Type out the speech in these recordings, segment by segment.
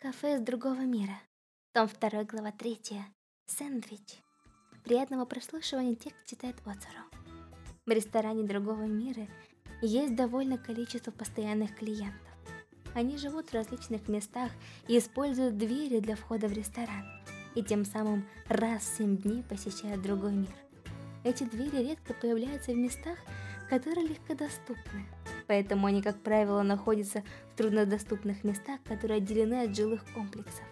Кафе из другого мира. Том 2, глава 3. Сэндвич. Приятного прослушивания тех, кто читает Оцару. В ресторане другого мира есть довольно количество постоянных клиентов. Они живут в различных местах и используют двери для входа в ресторан. И тем самым раз в 7 дней посещают другой мир. Эти двери редко появляются в местах, которые легкодоступны поэтому они, как правило, находятся в труднодоступных местах, которые отделены от жилых комплексов.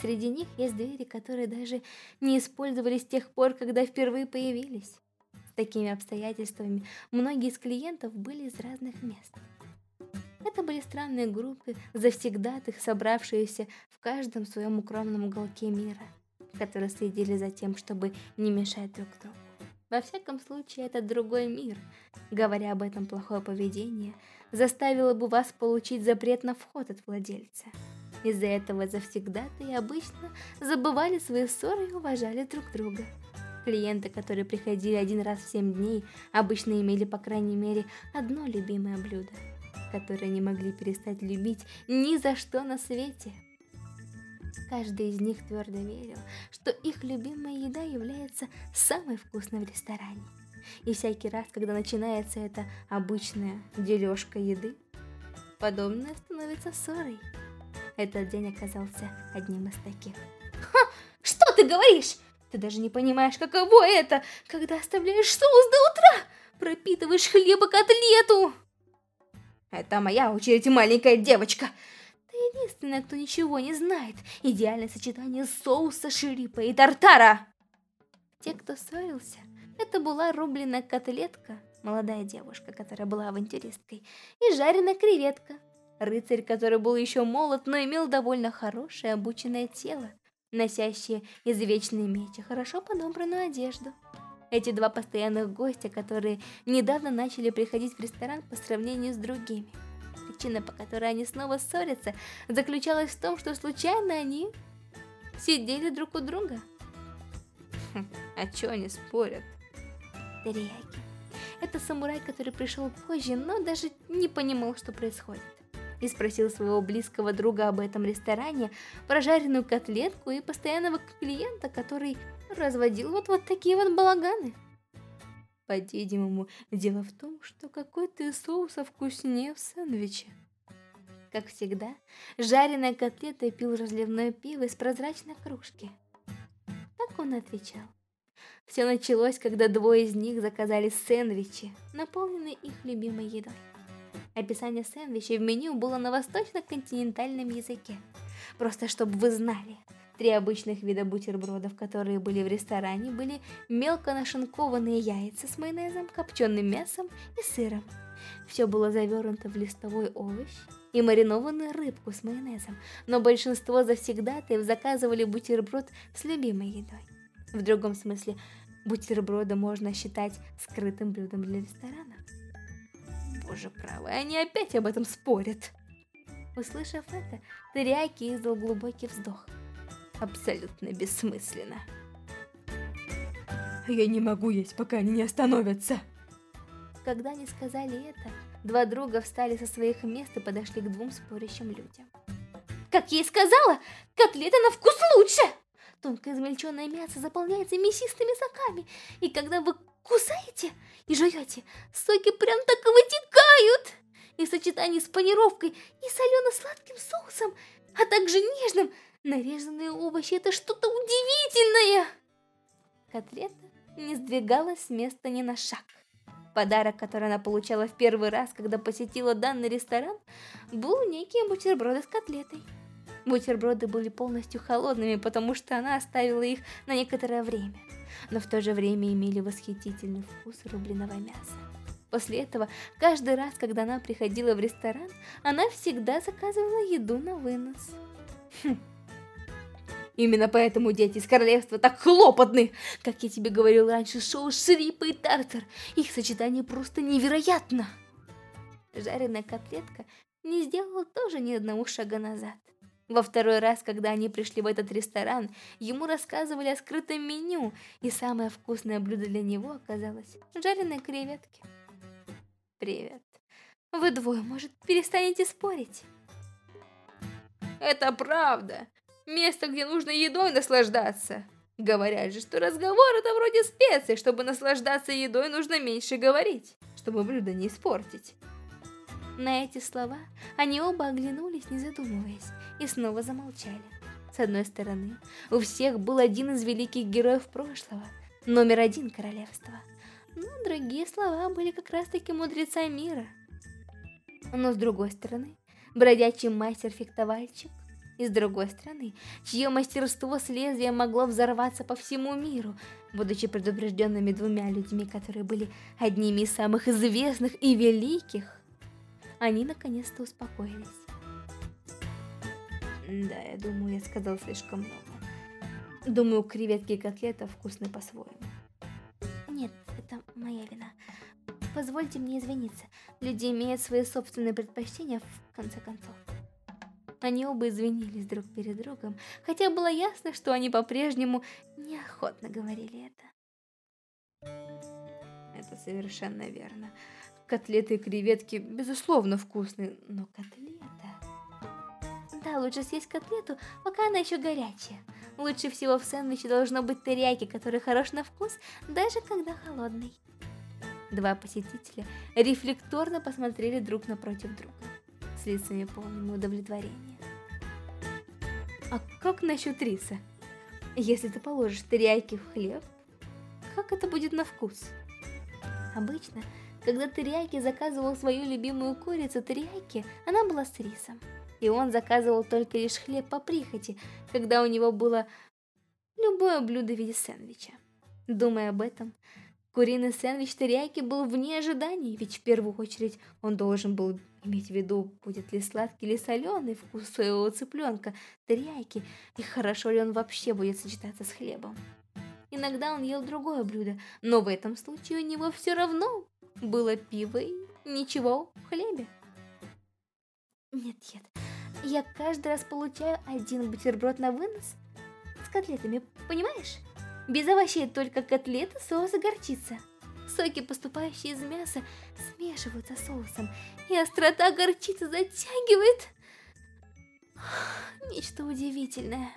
Среди них есть двери, которые даже не использовались с тех пор, когда впервые появились. С такими обстоятельствами многие из клиентов были из разных мест. Это были странные группы завсегдатых, собравшиеся в каждом своем укромном уголке мира, которые следили за тем, чтобы не мешать друг другу. Во всяком случае, это другой мир. Говоря об этом, плохое поведение заставило бы вас получить запрет на вход от владельца. Из-за этого завсегда-то и обычно забывали свои ссоры и уважали друг друга. Клиенты, которые приходили один раз в семь дней, обычно имели по крайней мере одно любимое блюдо, которое не могли перестать любить ни за что на свете – Каждый из них твердо верил, что их любимая еда является самой вкусной в ресторане. И всякий раз, когда начинается эта обычная дележка еды, подобное становится ссорой. Этот день оказался одним из таких. Ха! Что ты говоришь? Ты даже не понимаешь, каково это, когда оставляешь соус до утра, пропитываешь хлебокотлету. Это моя очередь, маленькая девочка единственная, кто ничего не знает. Идеальное сочетание соуса, шерипа и тартара. Те, кто ссорился, это была рубленая котлетка, молодая девушка, которая была авантюристкой, и жареная креветка. Рыцарь, который был еще молод, но имел довольно хорошее обученное тело, носящее извечный меч и хорошо подобранную одежду. Эти два постоянных гостя, которые недавно начали приходить в ресторан по сравнению с другими – Причина, по которой они снова ссорятся, заключалась в том, что случайно они сидели друг у друга. Хм, а чё они спорят? Терияки. Это самурай, который пришел позже, но даже не понимал, что происходит. И спросил своего близкого друга об этом ресторане, про жареную котлетку и постоянного клиента, который разводил вот, вот такие вот балаганы. По-видимому, дело в том, что какой-то из соуса вкуснее в сэндвиче. Как всегда, жареная котлета пил разливное пиво из прозрачной кружки. Так он отвечал. Все началось, когда двое из них заказали сэндвичи, наполненные их любимой едой. Описание сэндвичей в меню было на восточно-континентальном языке. Просто чтобы вы знали – Три обычных вида бутербродов, которые были в ресторане, были мелко нашинкованные яйца с майонезом, копченым мясом и сыром. Все было завернуто в листовой овощ и маринованную рыбку с майонезом, но большинство завсегдатаев заказывали бутерброд с любимой едой. В другом смысле, бутерброды можно считать скрытым блюдом для ресторана. Боже правый, они опять об этом спорят. Услышав это, Теряки издал глубокий вздох абсолютно бессмысленно. Я не могу есть, пока они не остановятся. Когда они сказали это, два друга встали со своих мест и подошли к двум спорящим людям. Как я и сказала, котлета на вкус лучше! Тонко измельченное мясо заполняется мясистыми соками, и когда вы кусаете и жуете, соки прям так и вытекают! И в сочетании с панировкой и солено-сладким соусом, а также нежным, Нарезанные овощи – это что-то удивительное! Котлета не сдвигалась с места ни на шаг. Подарок, который она получала в первый раз, когда посетила данный ресторан, был некие бутерброды с котлетой. Бутерброды были полностью холодными, потому что она оставила их на некоторое время, но в то же время имели восхитительный вкус рубленого мяса. После этого, каждый раз, когда она приходила в ресторан, она всегда заказывала еду на вынос. Хм. Именно поэтому дети из королевства так хлопотны. Как я тебе говорил раньше, шоу Шрипа и Тартар. Их сочетание просто невероятно. Жареная котлетка не сделала тоже ни одного шага назад. Во второй раз, когда они пришли в этот ресторан, ему рассказывали о скрытом меню, и самое вкусное блюдо для него оказалось жареные креветки. Привет. Вы двое, может, перестанете спорить? Это правда. Место, где нужно едой наслаждаться. Говорят же, что разговор это вроде специи. Чтобы наслаждаться едой, нужно меньше говорить, чтобы блюдо не испортить. На эти слова они оба оглянулись, не задумываясь, и снова замолчали. С одной стороны, у всех был один из великих героев прошлого, номер один королевства. Но другие слова были как раз-таки мудреца мира. Но с другой стороны, бродячий мастер-фехтовальщик, и с другой стороны, чье мастерство с лезвием могло взорваться по всему миру, будучи предупрежденными двумя людьми, которые были одними из самых известных и великих, они наконец-то успокоились. Да, я думаю, я сказал слишком много. Думаю, креветки и котлета вкусны по-своему. Нет, это моя вина. Позвольте мне извиниться. Люди имеют свои собственные предпочтения, в конце концов. Они оба извинились друг перед другом, хотя было ясно, что они по-прежнему неохотно говорили это. Это совершенно верно. Котлеты и креветки, безусловно, вкусные, но котлета... Да, лучше съесть котлету, пока она еще горячая. Лучше всего в сэндвиче должно быть терияки, который хорош на вкус, даже когда холодный. Два посетителя рефлекторно посмотрели друг напротив друга, с лицами полными удовлетворения. А как насчет риса? Если ты положишь терияки в хлеб, как это будет на вкус? Обычно, когда терияки заказывал свою любимую курицу терияки, она была с рисом. И он заказывал только лишь хлеб по прихоти, когда у него было любое блюдо в виде сэндвича. Думая об этом, Куриный сэндвич терияки был вне ожиданий, ведь в первую очередь он должен был иметь в виду, будет ли сладкий или соленый вкус своего цыпленка, терияки, и хорошо ли он вообще будет сочетаться с хлебом. Иногда он ел другое блюдо, но в этом случае у него все равно было пиво и ничего в хлебе. Нет-нет, я каждый раз получаю один бутерброд на вынос с котлетами, понимаешь? Без овощей только котлеты, соус и горчица. Соки, поступающие из мяса, смешиваются соусом, и острота горчицы затягивает. Нечто удивительное.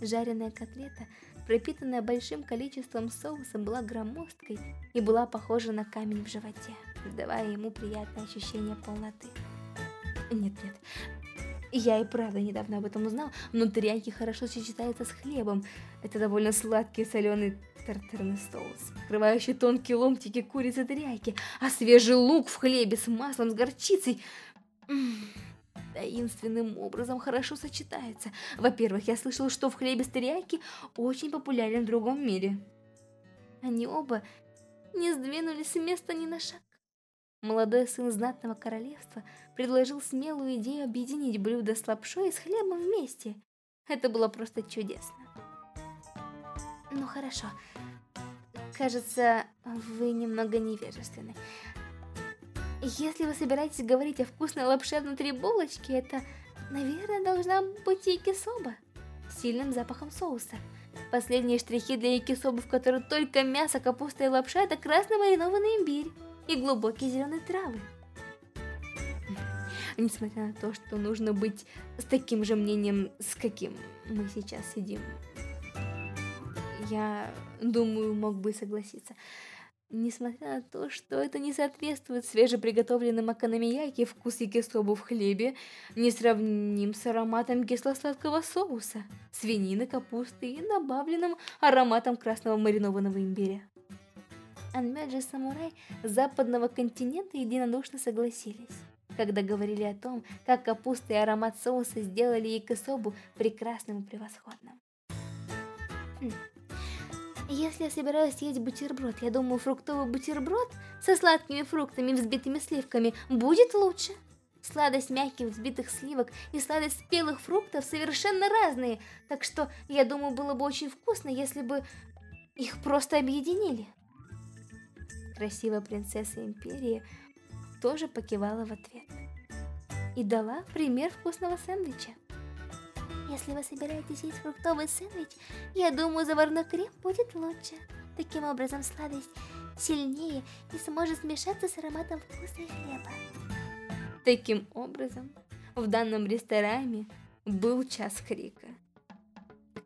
Жареная котлета, пропитанная большим количеством соуса, была громоздкой и была похожа на камень в животе, давая ему приятное ощущение полноты. Нет-нет, я и правда недавно об этом узнал, но терияки хорошо сочетается с хлебом. Это довольно сладкий соленый тартарный соус, покрывающий тонкие ломтики курицы терияки, а свежий лук в хлебе с маслом, с горчицей. таинственным образом хорошо сочетается. Во-первых, я слышал, что в хлебе с терияки очень популярен в другом мире. Они оба не сдвинулись с места ни на шаг. Молодой сын знатного королевства предложил смелую идею объединить блюдо с лапшой и с хлебом вместе. Это было просто чудесно. Ну хорошо. Кажется, вы немного невежественны. Если вы собираетесь говорить о вкусной лапше внутри булочки, это, наверное, должна быть якисоба с сильным запахом соуса. Последние штрихи для якисобы, в которой только мясо, капуста и лапша, это красный маринованный имбирь и глубокие зеленые травы. Несмотря на то, что нужно быть с таким же мнением, с каким мы сейчас сидим, я думаю, мог бы согласиться. Несмотря на то, что это не соответствует свежеприготовленным акономияки, вкус якисобу в хлебе не сравним с ароматом кисло-сладкого соуса, свинины, капусты и добавленным ароматом красного маринованного имбиря. Анмяджи Самурай западного континента единодушно согласились, когда говорили о том, как капуста и аромат соуса сделали якособу прекрасным и превосходным. Хм. Если я собираюсь есть бутерброд, я думаю, фруктовый бутерброд со сладкими фруктами и взбитыми сливками будет лучше. Сладость мягких взбитых сливок и сладость спелых фруктов совершенно разные, так что я думаю, было бы очень вкусно, если бы их просто объединили красивая принцесса Империи тоже покивала в ответ. И дала пример вкусного сэндвича. Если вы собираетесь есть фруктовый сэндвич, я думаю, заварной крем будет лучше. Таким образом, сладость сильнее и сможет смешаться с ароматом вкуса и хлеба. Таким образом, в данном ресторане был час крика.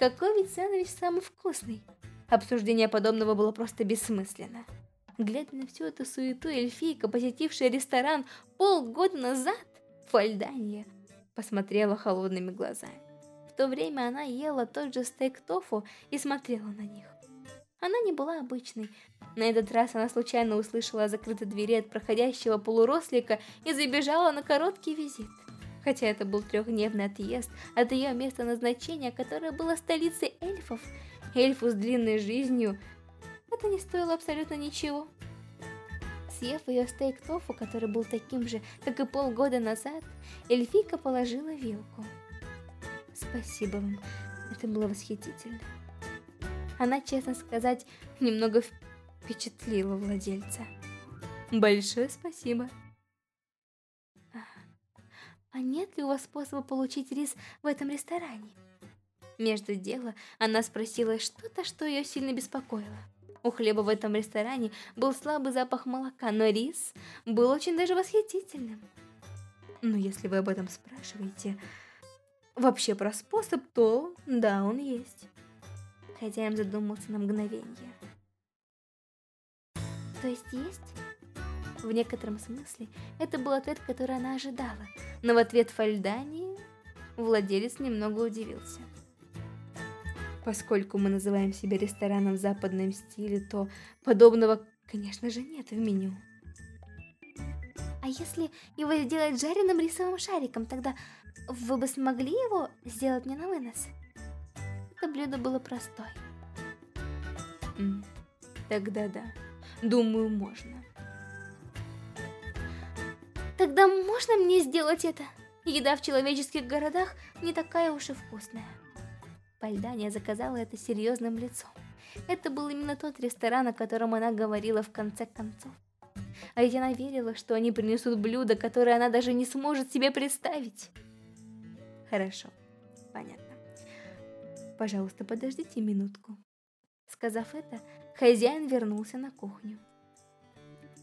Какой ведь сэндвич самый вкусный? Обсуждение подобного было просто бессмысленно. Глядя на всю эту суету, эльфийка, посетившая ресторан полгода назад, Фальдания, посмотрела холодными глазами. В то время она ела тот же стейк тофу и смотрела на них. Она не была обычной. На этот раз она случайно услышала о закрытой двери от проходящего полурослика и забежала на короткий визит. Хотя это был трехдневный отъезд от ее места назначения, которое было столицей эльфов, эльфу с длинной жизнью, это не стоило абсолютно ничего. Съев ее стейк тофу, который был таким же, как и полгода назад, эльфийка положила вилку. Спасибо вам, это было восхитительно. Она, честно сказать, немного впечатлила владельца. Большое спасибо. А нет ли у вас способа получить рис в этом ресторане? Между делом она спросила что-то, что ее сильно беспокоило. У хлеба в этом ресторане был слабый запах молока, но рис был очень даже восхитительным. Но если вы об этом спрашиваете, вообще про способ, то да, он есть. Хозяин задумался на мгновение. То есть есть? В некотором смысле это был ответ, который она ожидала, но в ответ Фальдани владелец немного удивился. Поскольку мы называем себя рестораном в западном стиле, то подобного, конечно же, нет в меню. А если его сделать жареным рисовым шариком, тогда вы бы смогли его сделать мне на вынос? Это блюдо было простое. Тогда да. Думаю, можно. Тогда можно мне сделать это? Еда в человеческих городах не такая уж и вкусная. Пальдания заказала это серьезным лицом. Это был именно тот ресторан, о котором она говорила в конце концов. А ведь она верила, что они принесут блюдо, которое она даже не сможет себе представить. Хорошо, понятно. Пожалуйста, подождите минутку. Сказав это, хозяин вернулся на кухню.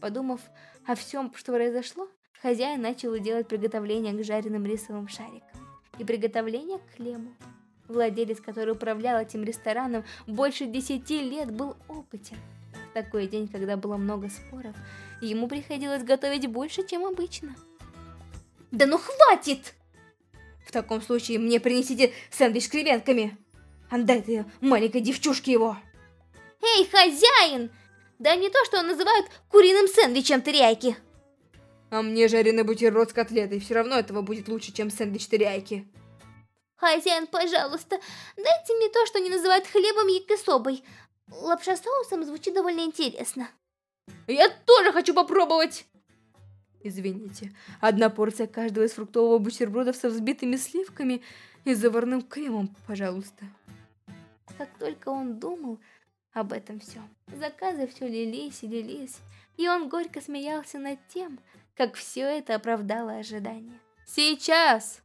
Подумав о всем, что произошло, хозяин начал делать приготовление к жареным рисовым шарикам и приготовление к хлебу. Владелец, который управлял этим рестораном больше десяти лет, был опытен. В такой день, когда было много споров, ему приходилось готовить больше, чем обычно. «Да ну хватит!» «В таком случае мне принесите сэндвич с креветками!» «Отдай ты маленькой девчушке его!» «Эй, хозяин! Да не то, что называют куриным сэндвичем теряйки!» «А мне жареный бутерброд с котлетой, все равно этого будет лучше, чем сэндвич теряйки!» «Хозяин, пожалуйста, дайте мне то, что они называют хлебом якособой. Лапша соусом звучит довольно интересно». «Я тоже хочу попробовать!» Извините, одна порция каждого из фруктового бутерброда со взбитыми сливками и заварным кремом, пожалуйста. Как только он думал об этом всем, заказы все лились и лились, и он горько смеялся над тем, как все это оправдало ожидания. «Сейчас!»